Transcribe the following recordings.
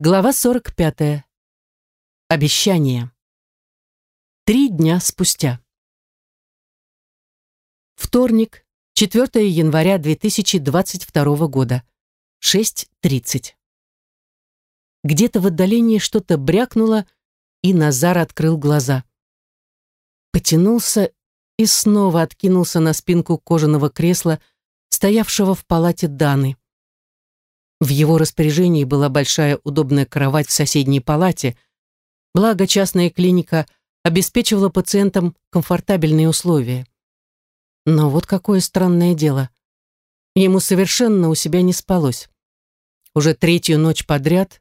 Глава 45. Обещание. Три дня спустя. Вторник, 4 января 2022 года. 6.30. Где-то в отдалении что-то брякнуло, и Назар открыл глаза. Потянулся и снова откинулся на спинку кожаного кресла, стоявшего в палате Даны. В его распоряжении была большая удобная кровать в соседней палате, благо частная клиника обеспечивала пациентам комфортабельные условия. Но вот какое странное дело. Ему совершенно у себя не спалось. Уже третью ночь подряд,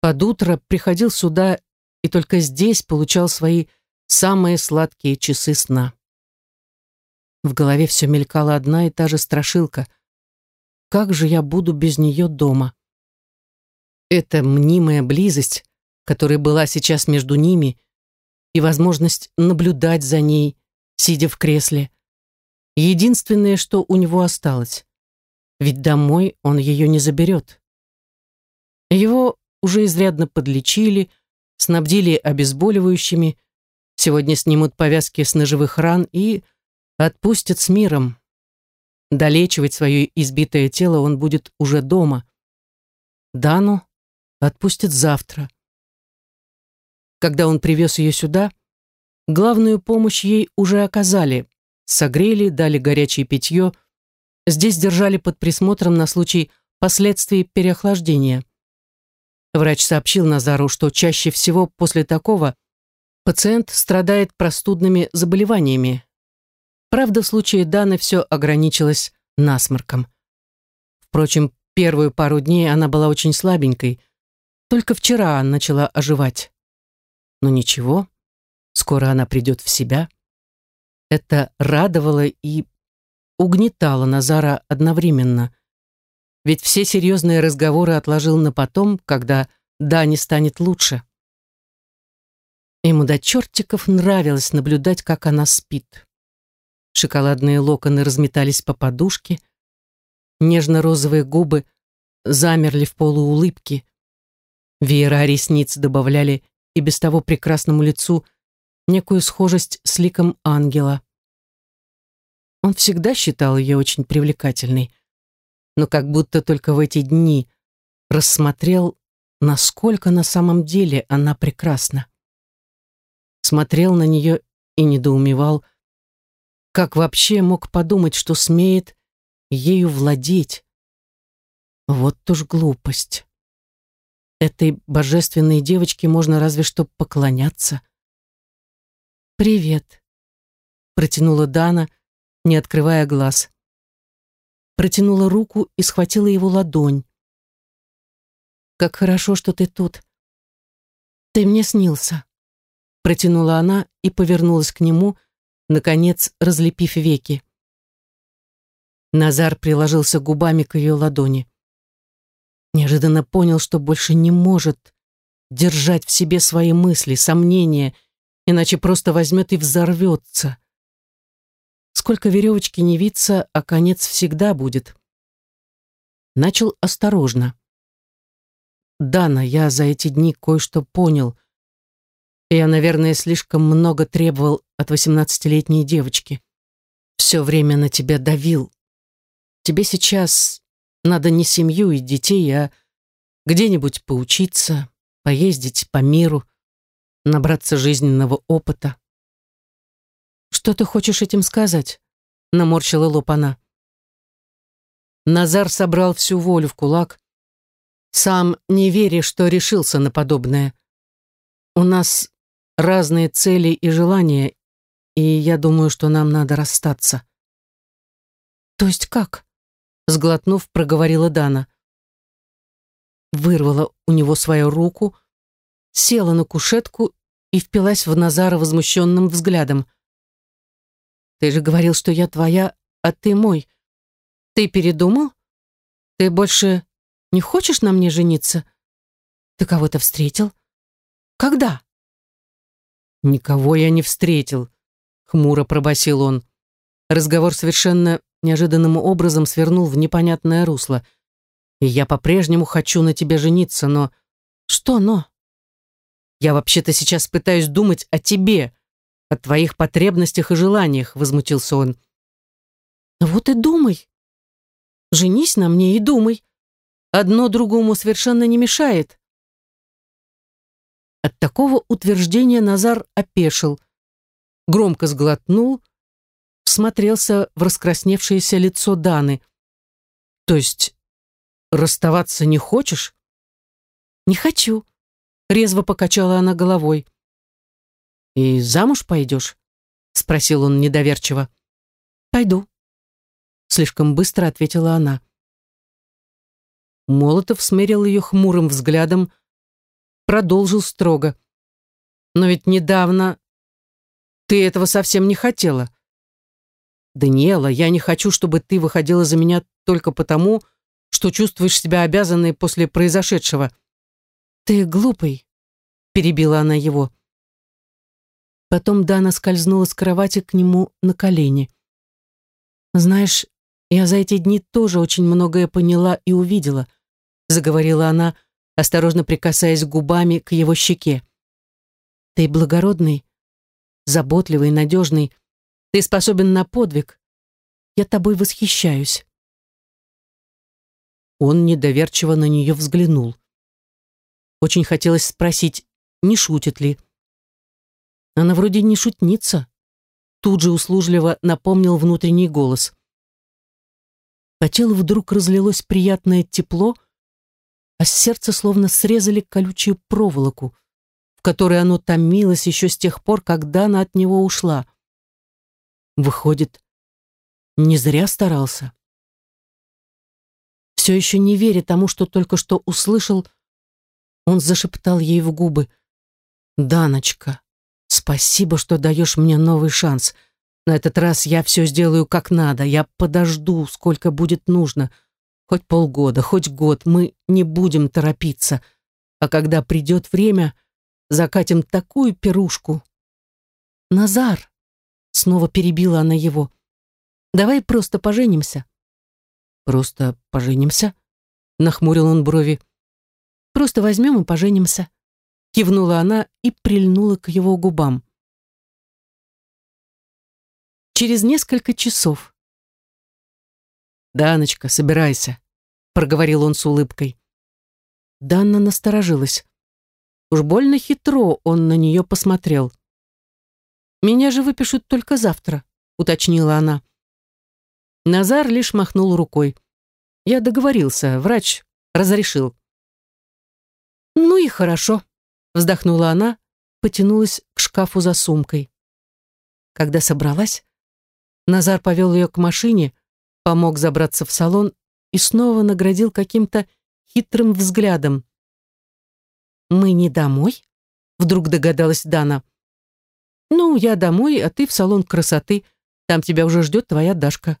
под утро приходил сюда и только здесь получал свои самые сладкие часы сна. В голове все мелькала одна и та же страшилка — как же я буду без нее дома? Эта мнимая близость, которая была сейчас между ними, и возможность наблюдать за ней, сидя в кресле, единственное, что у него осталось. Ведь домой он ее не заберет. Его уже изрядно подлечили, снабдили обезболивающими, сегодня снимут повязки с ножевых ран и отпустят с миром. Долечивать свое избитое тело он будет уже дома. Дану отпустят завтра. Когда он привез ее сюда, главную помощь ей уже оказали. Согрели, дали горячее питье. Здесь держали под присмотром на случай последствий переохлаждения. Врач сообщил Назару, что чаще всего после такого пациент страдает простудными заболеваниями, Правда, в случае Даны все ограничилось насморком. Впрочем, первую пару дней она была очень слабенькой. Только вчера начала оживать. Но ничего, скоро она придет в себя. Это радовало и угнетало Назара одновременно. Ведь все серьезные разговоры отложил на потом, когда Дане станет лучше. Ему до чертиков нравилось наблюдать, как она спит. Шоколадные локоны разметались по подушке. Нежно-розовые губы замерли в полуулыбке. Веера ресниц добавляли и без того прекрасному лицу некую схожесть с ликом ангела. Он всегда считал ее очень привлекательной, но как будто только в эти дни рассмотрел, насколько на самом деле она прекрасна. Смотрел на нее и недоумевал, как вообще мог подумать, что смеет ею владеть? Вот уж глупость. Этой божественной девочке можно разве что поклоняться. «Привет», — протянула Дана, не открывая глаз. Протянула руку и схватила его ладонь. «Как хорошо, что ты тут. Ты мне снился», — протянула она и повернулась к нему, — наконец разлепив веки. Назар приложился губами к ее ладони. Неожиданно понял, что больше не может держать в себе свои мысли, сомнения, иначе просто возьмет и взорвется. Сколько веревочки не виться, а конец всегда будет. Начал осторожно. «Дана, я за эти дни кое-что понял. Я, наверное, слишком много требовал от восемнадцатилетней девочки. Все время на тебя давил. Тебе сейчас надо не семью и детей, а где-нибудь поучиться, поездить по миру, набраться жизненного опыта. «Что ты хочешь этим сказать?» — наморщила лоб она. Назар собрал всю волю в кулак, сам не веря, что решился на подобное. «У нас разные цели и желания, и я думаю, что нам надо расстаться». «То есть как?» — сглотнув, проговорила Дана. Вырвала у него свою руку, села на кушетку и впилась в Назара возмущенным взглядом. «Ты же говорил, что я твоя, а ты мой. Ты передумал? Ты больше не хочешь на мне жениться? Ты кого-то встретил? Когда?» «Никого я не встретил», — хмуро пробасил он. Разговор совершенно неожиданным образом свернул в непонятное русло. «И я по-прежнему хочу на тебе жениться, но Что «но»? Я вообще-то сейчас пытаюсь думать о тебе, о твоих потребностях и желаниях, возмутился он. Вот и думай. Женись на мне и думай. Одно другому совершенно не мешает. От такого утверждения Назар опешил, громко сглотнул, всмотрелся в раскрасневшееся лицо Даны. «То есть расставаться не хочешь?» «Не хочу», — резво покачала она головой. «И замуж пойдешь?» — спросил он недоверчиво. «Пойду», — слишком быстро ответила она. Молотов смерил ее хмурым взглядом, продолжил строго. «Но ведь недавно ты этого совсем не хотела. Даниэла, я не хочу, чтобы ты выходила за меня только потому, что чувствуешь себя обязанной после произошедшего. Ты глупый, перебила она его. Потом Дана скользнула с кровати к нему на колени. Знаешь, я за эти дни тоже очень многое поняла и увидела, заговорила она, осторожно прикасаясь губами к его щеке. Ты благородный, заботливый, надежный, ты способен на подвиг. Я тобой восхищаюсь. Он недоверчиво на нее взглянул. Очень хотелось спросить, не шутит ли. Она вроде не шутница. Тут же услужливо напомнил внутренний голос. По телу вдруг разлилось приятное тепло, а с сердца словно срезали колючую проволоку, в которой оно томилось еще с тех пор, когда она от него ушла. Выходит, не зря старался. Все еще не веря тому, что только что услышал, он зашептал ей в губы. «Даночка, спасибо, что даешь мне новый шанс. На этот раз я все сделаю как надо. Я подожду, сколько будет нужно. Хоть полгода, хоть год. Мы не будем торопиться. А когда придет время, закатим такую пирушку. Назар!» Снова перебила она его. «Давай просто поженимся». «Просто поженимся?» Нахмурил он брови. «Просто возьмем и поженимся». Кивнула она и прильнула к его губам. Через несколько часов. «Даночка, собирайся», — проговорил он с улыбкой. Данна насторожилась. Уж больно хитро он на нее посмотрел. «Меня же выпишут только завтра», — уточнила она. Назар лишь махнул рукой. «Я договорился, врач разрешил». «Ну и хорошо», — вздохнула она, потянулась к шкафу за сумкой. Когда собралась, Назар повел ее к машине, помог забраться в салон и снова наградил каким-то хитрым взглядом. «Мы не домой?» — вдруг догадалась Дана. «Ну, я домой, а ты в салон красоты. Там тебя уже ждет твоя Дашка».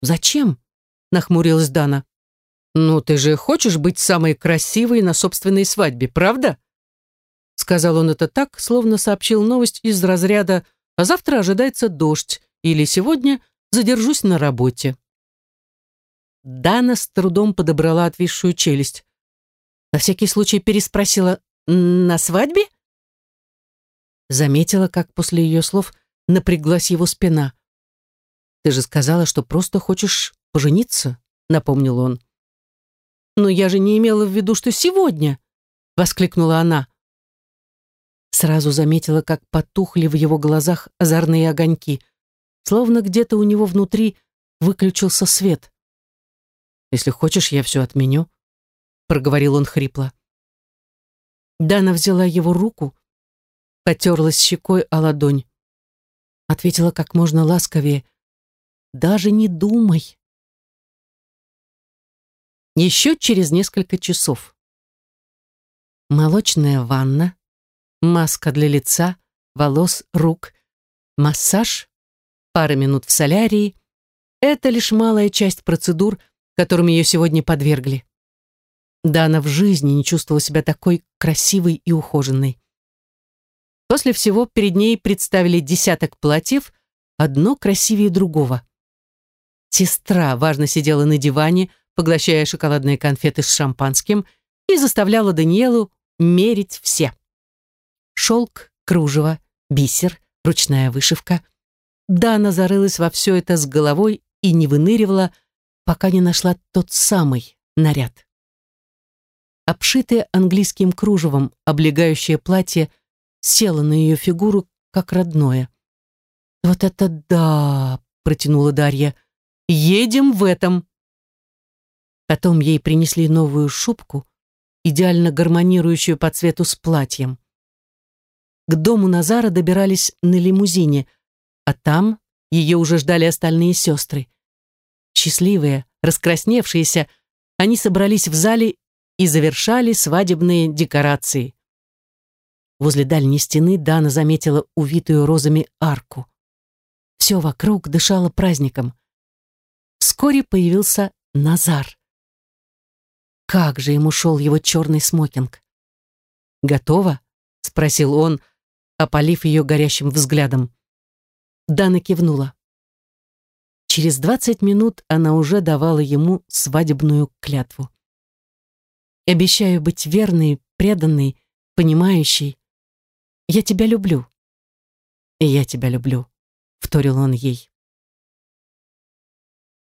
«Зачем?» — нахмурилась Дана. «Ну, ты же хочешь быть самой красивой на собственной свадьбе, правда?» Сказал он это так, словно сообщил новость из разряда «А завтра ожидается дождь» или «Сегодня задержусь на работе». Дана с трудом подобрала отвисшую челюсть. На всякий случай переспросила «На свадьбе?» Заметила, как после ее слов напряглась его спина. «Ты же сказала, что просто хочешь пожениться», — напомнил он. «Но я же не имела в виду, что сегодня», — воскликнула она. Сразу заметила, как потухли в его глазах озорные огоньки, словно где-то у него внутри выключился свет. «Если хочешь, я все отменю», — проговорил он хрипло. Дана взяла его руку, потерлась щекой о ладонь. Ответила как можно ласковее. «Даже не думай». Еще через несколько часов. Молочная ванна, маска для лица, волос, рук, массаж, пара минут в солярии — это лишь малая часть процедур, которым ее сегодня подвергли. Да, она в жизни не чувствовала себя такой красивой и ухоженной. После всего перед ней представили десяток платьев, одно красивее другого. Сестра важно сидела на диване, поглощая шоколадные конфеты с шампанским, и заставляла Даниэлу мерить все. Шелк, кружево, бисер, ручная вышивка. Дана зарылась во все это с головой и не выныривала, пока не нашла тот самый наряд. Обшитое английским кружевом облегающее платье село на ее фигуру, как родное. «Вот это да!» — протянула Дарья. «Едем в этом!» Потом ей принесли новую шубку, идеально гармонирующую по цвету с платьем. К дому Назара добирались на лимузине, а там ее уже ждали остальные сестры. Счастливые, раскрасневшиеся, они собрались в зале и завершали свадебные декорации. Возле дальней стены Дана заметила увитую розами арку. Все вокруг дышало праздником. Вскоре появился Назар. Как же ему шел его черный смокинг. «Готово?» — спросил он, опалив ее горящим взглядом. Дана кивнула. Через двадцать минут она уже давала ему свадебную клятву. «Обещаю быть верной, преданной, понимающей. Я тебя люблю». «И я тебя люблю», — вторил он ей.